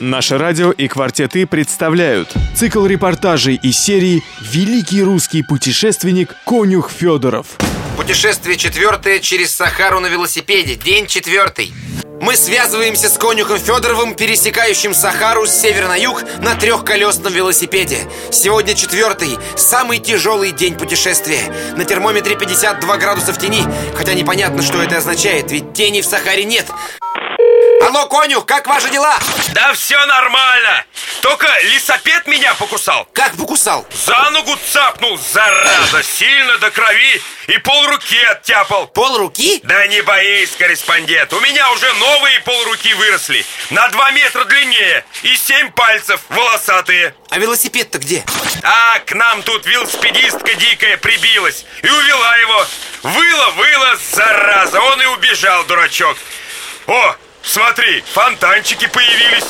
Наше радио и «Квартеты» представляют цикл репортажей из серии «Великий русский путешественник Конюх Федоров». Путешествие четвертое через Сахару на велосипеде. День четвертый. Мы связываемся с конюхом Федоровым, пересекающим Сахару с севера на юг на трехколесном велосипеде. Сегодня четвертый, самый тяжелый день путешествия. На термометре 52 градуса в тени, хотя непонятно, что это означает, ведь тени в Сахаре нет. Алло, конюх, как ваши дела? Да все нормально. Только лесопед меня покусал. Как покусал? За ногу цапнул, зараза Сильно до крови И полруки оттяпал. Пол руки? Да не боись, корреспондент У меня уже новые полруки выросли. На два метра длиннее И семь пальцев волосатые. А велосипед-то где? А к нам тут велосипедистка дикая прибилась И увела его. Выла, выла, зараза Он и убежал, дурачок. О, Смотри, фонтанчики появились.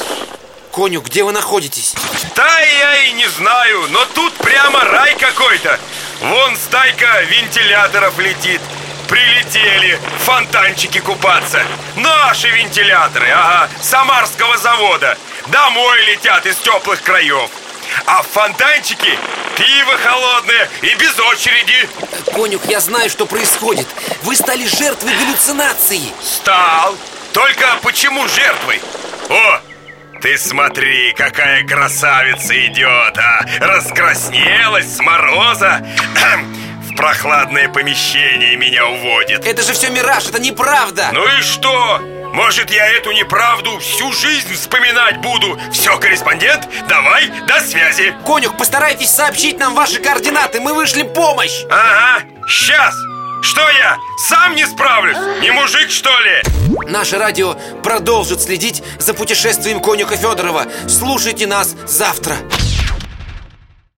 Коню, где вы находитесь? Да я и не знаю, но тут прямо рай какой-то. Вон стайка вентиляторов летит. Прилетели фонтанчики купаться. Наши вентиляторы, ага, Самарского завода. Домой летят из теплых краев. А в фонтанчике пиво холодное и без очереди. Конюх, я знаю, что происходит. Вы стали жертвой галлюцинации Стал только почему жертвой? О, ты смотри, какая красавица идет, а! Раскраснелась с мороза. В прохладное помещение меня уводит. Это же все мираж, это неправда. Ну и что? Может, я эту неправду всю жизнь вспоминать буду? Все, корреспондент, давай, до связи. Конюх, постарайтесь сообщить нам ваши координаты Мы вышли помощь. Ага, сейчас что я, сам не справлюсь? Не мужик, что ли? Наше радио продолжит следить за путешествием конюха Федорова Слушайте нас завтра